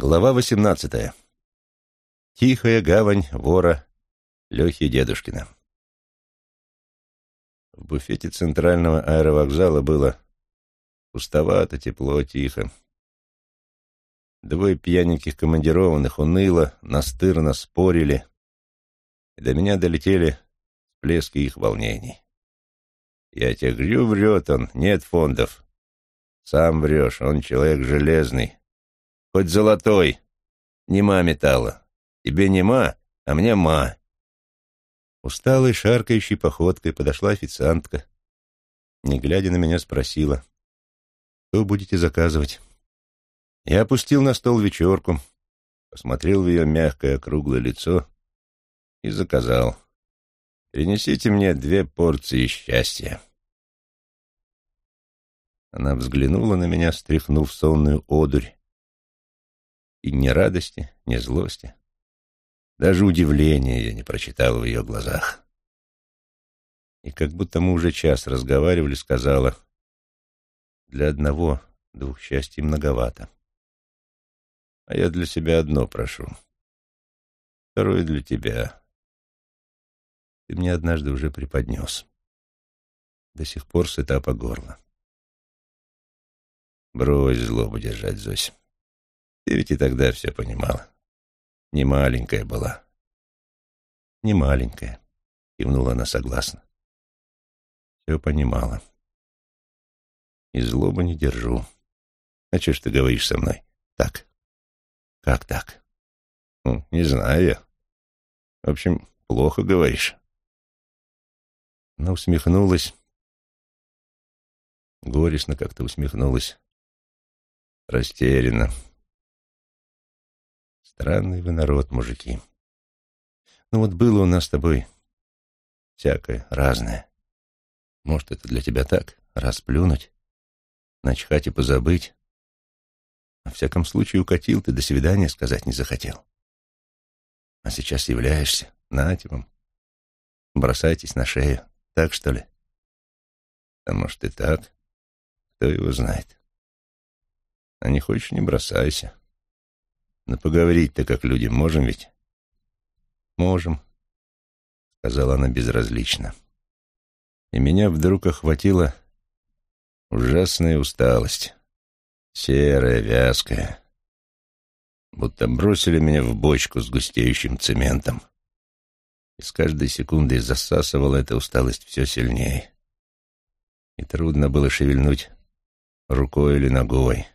Глава восемнадцатая. Тихая гавань вора Лехи Дедушкина. В буфете центрального аэровокзала было пустовато, тепло, тихо. Двое пьяненьких командированных уныло, настырно спорили, и до меня долетели всплески их волнений. Я тебе говорю, врет он, нет фондов. Сам врешь, он человек железный, Хоть золотой. Нема металла. Тебе нема, а мне ма. Усталой, шаркающей походкой подошла официантка. Не глядя на меня, спросила. «Что будете заказывать?» Я опустил на стол вечерку, посмотрел в ее мягкое округлое лицо и заказал. «Принесите мне две порции счастья». Она взглянула на меня, стряхнув сонную одурь, и ни радости, ни злости. Даже удивления я не прочитал в ее глазах. И как будто мы уже час разговаривали, сказала, «Для одного двух счастий многовато. А я для себя одно прошу. Второе для тебя. Ты мне однажды уже преподнес. До сих пор сыта по горло. Брось злобу держать, Зось. Ты ведь и тогда все понимала. Не маленькая была. Не маленькая, кивнула она согласно. Все понимала. И злобы не держу. А что ж ты говоришь со мной? Так. Как так? Ну, не знаю я. В общем, плохо говоришь. Она усмехнулась. Горестно как-то усмехнулась. Растерянно. Странный вы народ, мужики. Ну вот было у нас с тобой всякое, разное. Может, это для тебя так, расплюнуть, начхать и позабыть. Во всяком случае, укатил ты, до свидания сказать не захотел. А сейчас являешься, нате вам, бросайтесь на шею, так что ли? А может и так, кто его знает. А не хочешь, не бросайся. Но поговорить-то как люди можем ведь? Можем, сказала она безразлично. И меня вдруг охватила ужасная усталость, серая, вязкая, будто бросили меня в бочку с густеющим цементом. И с каждой секундой засасывала эта усталость все сильнее. И трудно было шевельнуть рукой или ногой.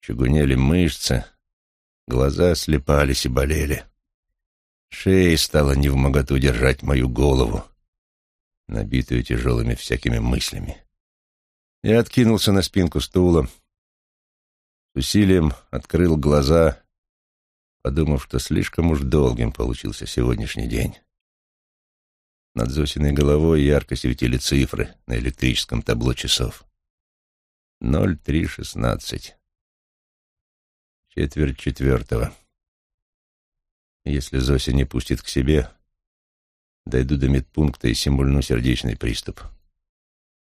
Чугунели мышцы, Глаза слепались и болели. Шеей стало невмоготу держать мою голову, набитую тяжелыми всякими мыслями. Я откинулся на спинку стула, с усилием открыл глаза, подумав, что слишком уж долгим получился сегодняшний день. Над Зосиной головой ярко светили цифры на электрическом табло часов. Ноль три шестнадцать. Четверть четвертого. Если Зося не пустит к себе, дойду до медпункта и симульну сердечный приступ.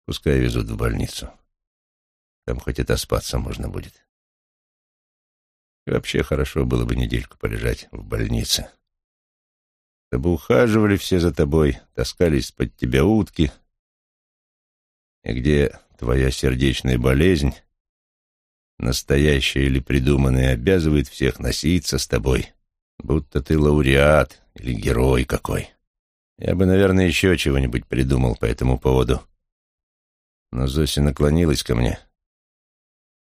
Пускай везут в больницу. Там хоть отоспаться можно будет. И вообще хорошо было бы недельку полежать в больнице. Чтобы ухаживали все за тобой, таскались под тебя утки. И где твоя сердечная болезнь, настоящее или придуманное, обязывает всех носиться с тобой, будто ты лауреат или герой какой. Я бы, наверное, еще чего-нибудь придумал по этому поводу. Но Зося наклонилась ко мне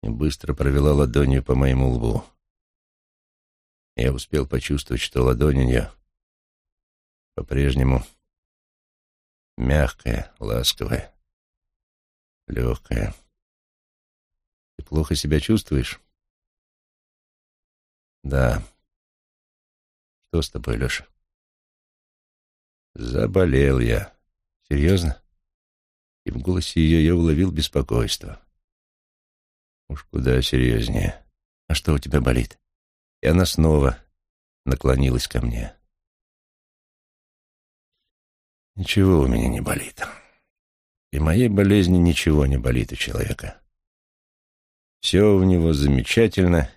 и быстро провела ладонью по моему лбу. Я успел почувствовать, что ладонь у нее по-прежнему мягкая, ласковая, легкая. Плохо себя чувствуешь? Да. Что с тобой, Леша? Заболел я. Серьезно? И в голосе ее я уловил беспокойство. Уж куда серьезнее. А что у тебя болит? И она снова наклонилась ко мне. Ничего у меня не болит. И моей болезни ничего не болит у человека. Все у него замечательно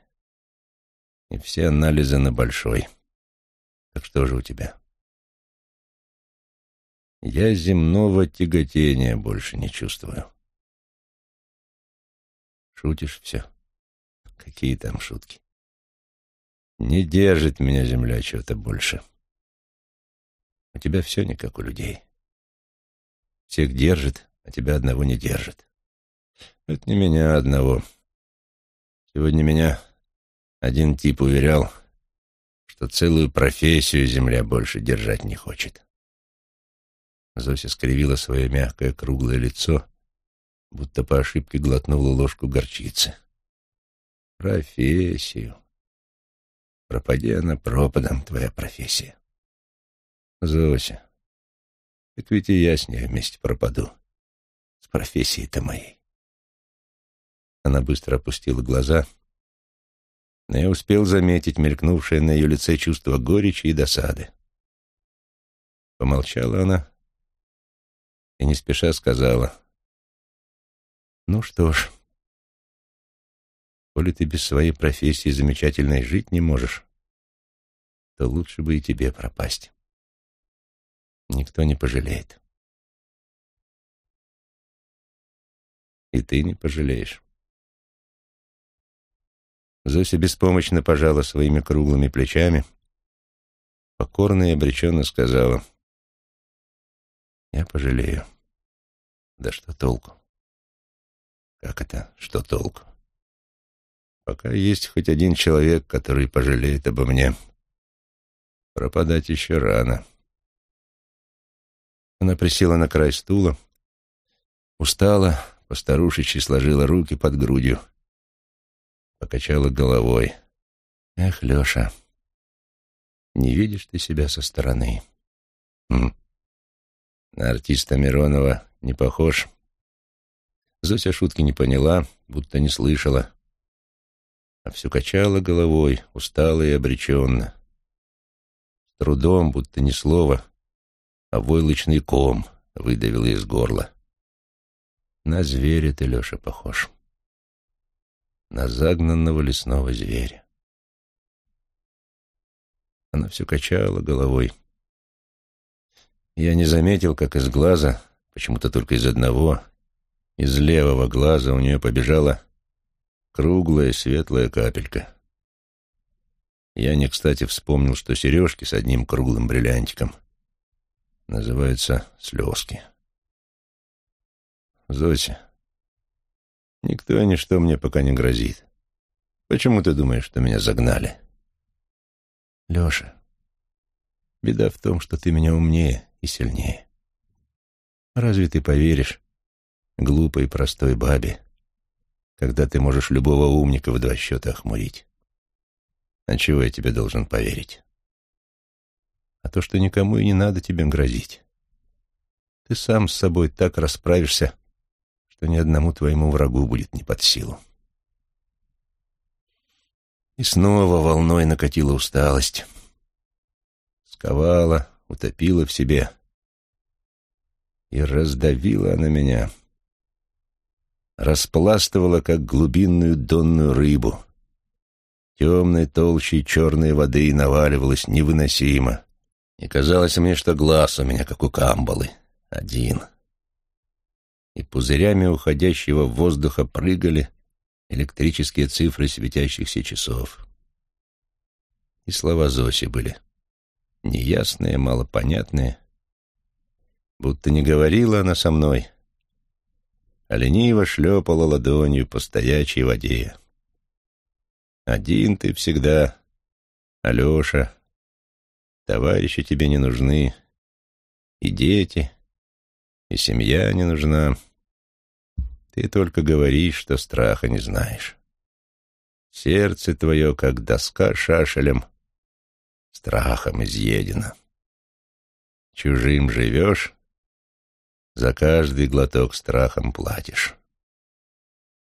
И все анализы на большой. Так что же у тебя? Я земного тяготения больше не чувствую. Шутишь все? Какие там шутки? Не держит меня земля чего-то больше. У тебя все не как у людей. Всех держит, а тебя одного не держит. Это не меня одного. Сегодня меня один тип уверял, что целую профессию земля больше держать не хочет. Зося скривила свое мягкое круглое лицо, будто по ошибке глотнула ложку горчицы. Профессию. Пропади она пропадом, твоя профессия. Зося, так ведь и я с ней вместе пропаду. С профессией-то моей. Она быстро опустила глаза, но я успел заметить мелькнувшее на ее лице чувство горечи и досады. Помолчала она и не спеша сказала, «Ну что ж, Коли ты без своей профессии замечательной жить не можешь, то лучше бы и тебе пропасть. Никто не пожалеет. И ты не пожалеешь. Зося беспомощно пожала своими круглыми плечами, покорно и обреченно сказала, «Я пожалею. Да что толку? Как это, что толку? Пока есть хоть один человек, который пожалеет обо мне, пропадать еще рано. Она присела на край стула, устала, постарушечи сложила руки под грудью, покачала головой. «Эх, Леша, не видишь ты себя со стороны?» хм. На артиста Миронова не похож. Зося шутки не поняла, будто не слышала а все качало головой, устало и обреченно. С трудом, будто ни слова, а войлочный ком выдавил из горла. На зверя ты, Леша, похож. На загнанного лесного зверя. Она все качала головой. Я не заметил, как из глаза, почему-то только из одного, из левого глаза у нее побежала Круглая светлая капелька. Я не кстати вспомнил, что сережки с одним круглым бриллиантиком называются слезки. Зося, никто и ничто мне пока не грозит. Почему ты думаешь, что меня загнали? Леша, беда в том, что ты меня умнее и сильнее. Разве ты поверишь глупой простой бабе, когда ты можешь любого умника в два счета охмурить. А чего я тебе должен поверить? А то, что никому и не надо тебе грозить. Ты сам с собой так расправишься, что ни одному твоему врагу будет не под силу. И снова волной накатила усталость. Сковала, утопила в себе. И раздавила она меня — распластывала, как глубинную донную рыбу. Темной толщей черной воды наваливалась невыносимо. И казалось мне, что глаз у меня, как у камбалы, один. И пузырями уходящего воздуха прыгали электрические цифры светящихся часов. И слова Зоси были неясные, малопонятные, будто не говорила она со мной, — а лениво шлепала ладонью по стоячей воде. «Один ты всегда, Алеша. Товарищи тебе не нужны, и дети, и семья не нужна. Ты только говоришь, что страха не знаешь. Сердце твое, как доска шашелем, страхом изъедено. Чужим живешь, за каждый глоток страхом платишь.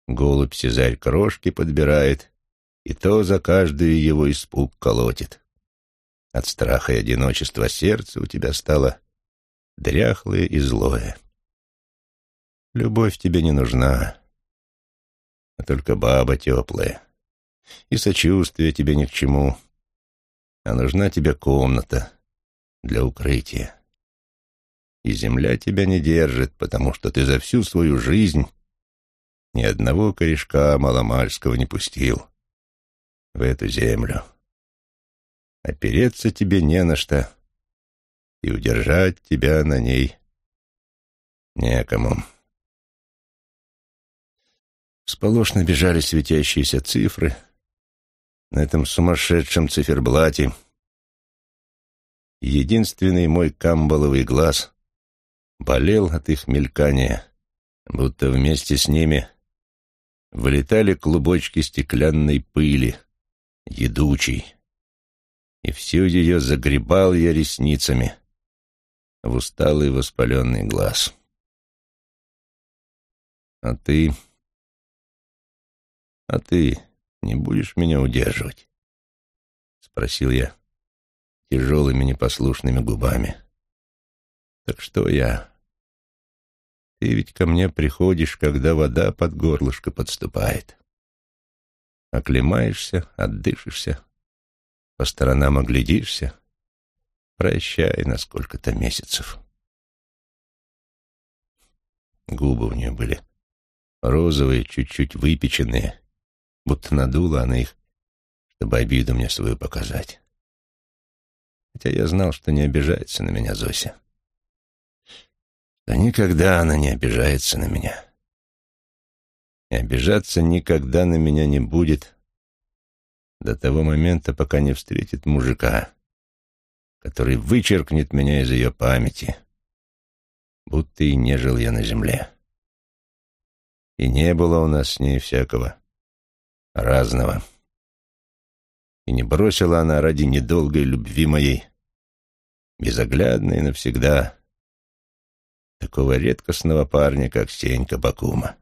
Голубь Сезарь крошки подбирает, и то за каждый его испуг колотит. От страха и одиночества сердце у тебя стало дряхлое и злое. Любовь тебе не нужна, а только баба теплая, И сочувствие тебе ни к чему. А нужна тебе комната для укрытия. И земля тебя не держит, потому что ты за всю свою жизнь ни одного корешка маломальского не пустил в эту землю. Опереться тебе не на что, и удержать тебя на ней некому. Сполошно бежали светящиеся цифры на этом сумасшедшем циферблате. Единственный мой камбаловый глаз болел от их мелькания, будто вместе с ними вылетали клубочки стеклянной пыли, едучей, и всю ее загребал я ресницами в усталый воспаленный глаз. А ты... «А ты не будешь меня удерживать?» — спросил я тяжелыми непослушными губами. «Так что я? Ты ведь ко мне приходишь, когда вода под горлышко подступает. Оклемаешься, отдышишься, по сторонам оглядишься. Прощай на сколько-то месяцев». Губы у нее были розовые, чуть-чуть выпеченные, будто надула она их, чтобы обиду мне свою показать. Хотя я знал, что не обижается на меня Зося. Да никогда она не обижается на меня. И обижаться никогда на меня не будет до того момента, пока не встретит мужика, который вычеркнет меня из ее памяти, будто и не жил я на земле. И не было у нас с ней всякого разного. И не бросила она ради недолгой любви моей, безоглядной навсегда, такого редкостного парня, как Сенька Бакума,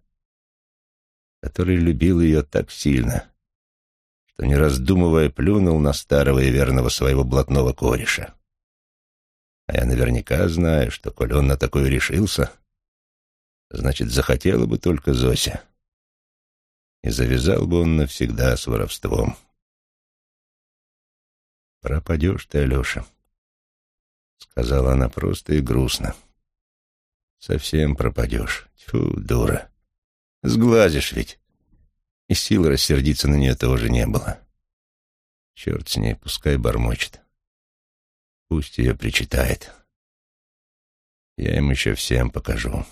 который любил ее так сильно, что, не раздумывая, плюнул на старого и верного своего блатного кореша. А я наверняка знаю, что, коль он на такое решился, значит, захотела бы только Зося и завязал бы он навсегда с воровством. «Пропадешь ты, Алеша», — сказала она просто и грустно. «Совсем пропадешь. Тьфу, дура. Сглазишь ведь». И сил рассердиться на нее тоже не было. Черт с ней, пускай бормочет. Пусть ее причитает. Я им еще всем покажу.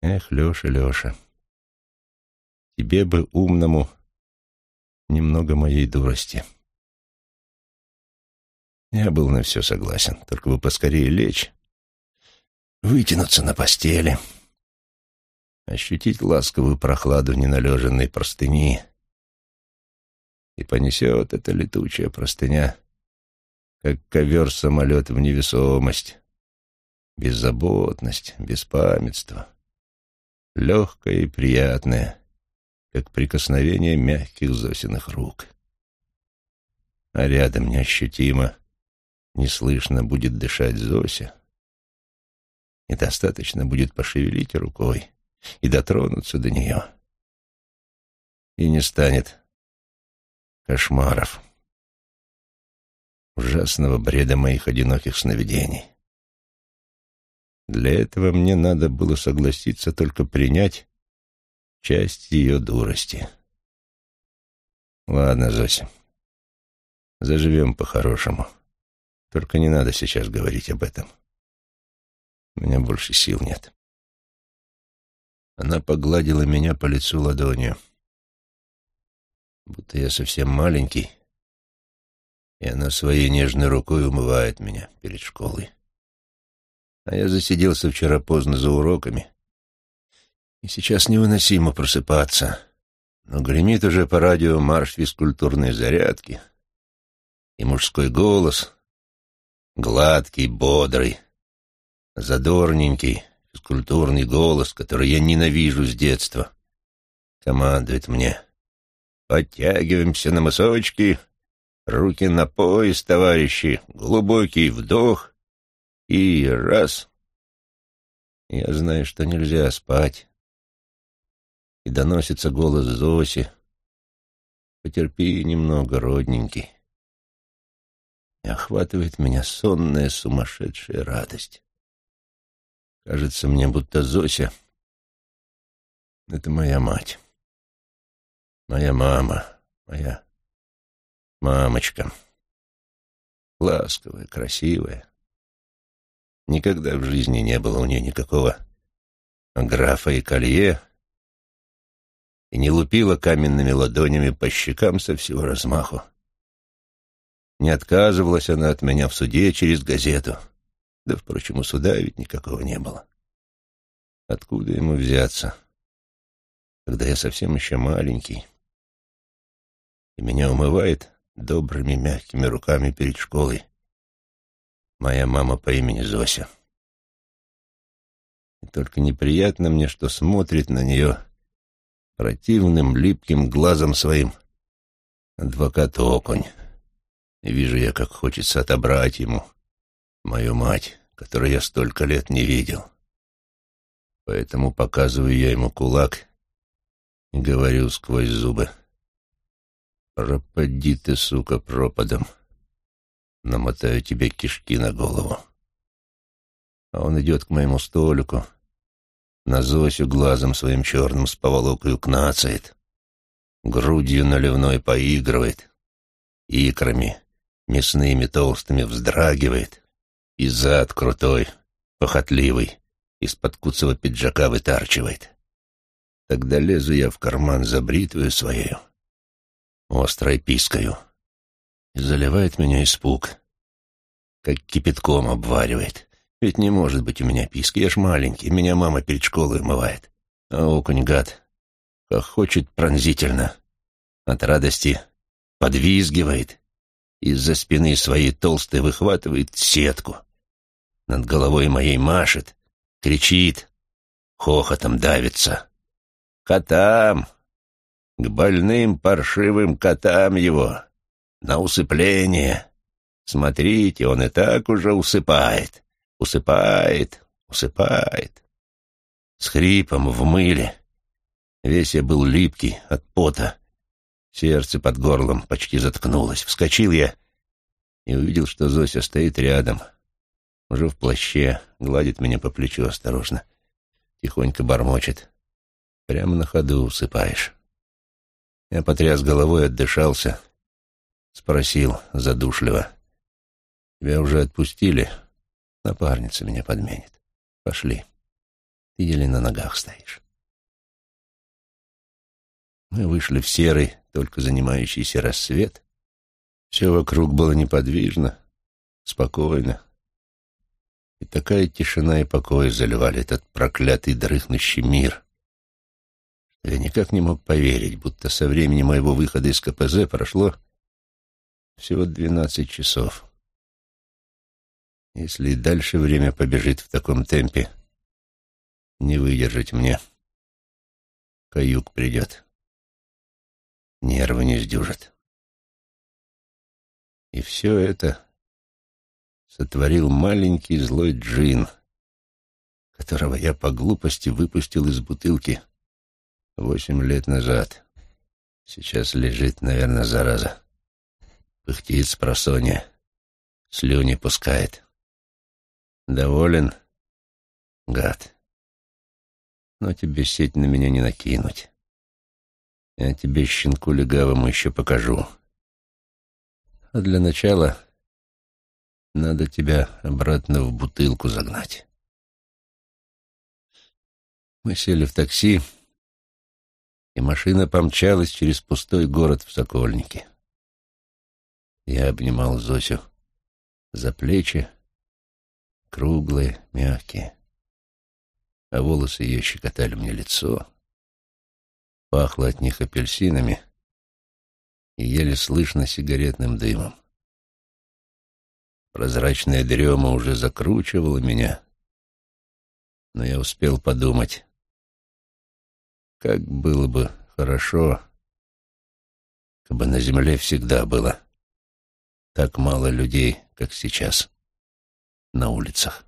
Эх, Леша, Леша. Тебе бы, умному, немного моей дурости. Я был на все согласен, только бы поскорее лечь, вытянуться на постели, ощутить ласковую прохладу неналеженной простыни, и понесет эта летучая простыня, как ковер-самолет в невесомость, беззаботность, беспамятство, легкое и приятное — как прикосновение мягких Зосиных рук. А рядом неощутимо, неслышно будет дышать Зося, и достаточно будет пошевелить рукой и дотронуться до нее. И не станет кошмаров, ужасного бреда моих одиноких сновидений. Для этого мне надо было согласиться только принять часть ее дурости. Ладно, Зося, заживем по-хорошему. Только не надо сейчас говорить об этом. У меня больше сил нет. Она погладила меня по лицу ладонью, будто я совсем маленький, и она своей нежной рукой умывает меня перед школой. А я засиделся вчера поздно за уроками и сейчас невыносимо просыпаться. Но гремит уже по радио марш физкультурной зарядки. И мужской голос, гладкий, бодрый, задорненький, физкультурный голос, который я ненавижу с детства, командует мне. Подтягиваемся на мысочки, руки на пояс, товарищи, глубокий вдох и раз. Я знаю, что нельзя спать и доносится голос Зоси, Потерпи немного, родненький. И охватывает меня сонная сумасшедшая радость. Кажется мне, будто Зося — это моя мать. Моя мама, моя мамочка. Ласковая, красивая. Никогда в жизни не было у нее никакого графа и колье, и не лупила каменными ладонями по щекам со всего размаху. Не отказывалась она от меня в суде через газету. Да, впрочем, у суда ведь никакого не было. Откуда ему взяться, когда я совсем еще маленький, и меня умывает добрыми мягкими руками перед школой моя мама по имени Зося. И только неприятно мне, что смотрит на нее противным липким глазом своим адвокат Окунь. И вижу я, как хочется отобрать ему мою мать, которую я столько лет не видел. Поэтому показываю я ему кулак и говорю сквозь зубы. «Пропади ты, сука, пропадом. Намотаю тебе кишки на голову». А он идет к моему столику, на Зосю глазом своим черным с поволокою кнацает, грудью наливной поигрывает, икрами мясными толстыми вздрагивает, и зад крутой, похотливый, из-под куцого пиджака вытарчивает. Тогда лезу я в карман за бритвою своею, острой пискою, и заливает меня испуг, как кипятком обваривает. Ведь не может быть у меня писки, я ж маленький, меня мама перед школой умывает. А окунь, гад, хочет пронзительно. От радости подвизгивает, из-за спины своей толстой выхватывает сетку. Над головой моей машет, кричит, хохотом давится. Котам! К больным паршивым котам его! На усыпление! Смотрите, он и так уже усыпает усыпает, усыпает. С хрипом в мыле. Весь я был липкий от пота. Сердце под горлом почти заткнулось. Вскочил я и увидел, что Зося стоит рядом, уже в плаще, гладит меня по плечу осторожно, тихонько бормочет. Прямо на ходу усыпаешь. Я потряс головой, отдышался, спросил задушливо. «Тебя уже отпустили?» Напарница меня подменит. Пошли. Ты еле на ногах стоишь. Мы вышли в серый, только занимающийся рассвет. Все вокруг было неподвижно, спокойно. И такая тишина и покой заливали этот проклятый дрыхнущий мир, я никак не мог поверить, будто со времени моего выхода из КПЗ прошло всего двенадцать часов. Если и дальше время побежит в таком темпе, не выдержать мне. Каюк придет. Нервы не сдюжат. И все это сотворил маленький злой джин, которого я по глупости выпустил из бутылки восемь лет назад. Сейчас лежит, наверное, зараза. Пыхтит с просонья, слюни пускает. Доволен, гад. Но тебе сеть на меня не накинуть. Я тебе, щенку легавому, еще покажу. А для начала надо тебя обратно в бутылку загнать. Мы сели в такси, и машина помчалась через пустой город в Сокольнике. Я обнимал Зосю за плечи, круглые, мягкие. А волосы ее щекотали мне лицо. Пахло от них апельсинами и еле слышно сигаретным дымом. Прозрачная дрема уже закручивала меня, но я успел подумать, как было бы хорошо, чтобы на земле всегда было так мало людей, как сейчас на улицах.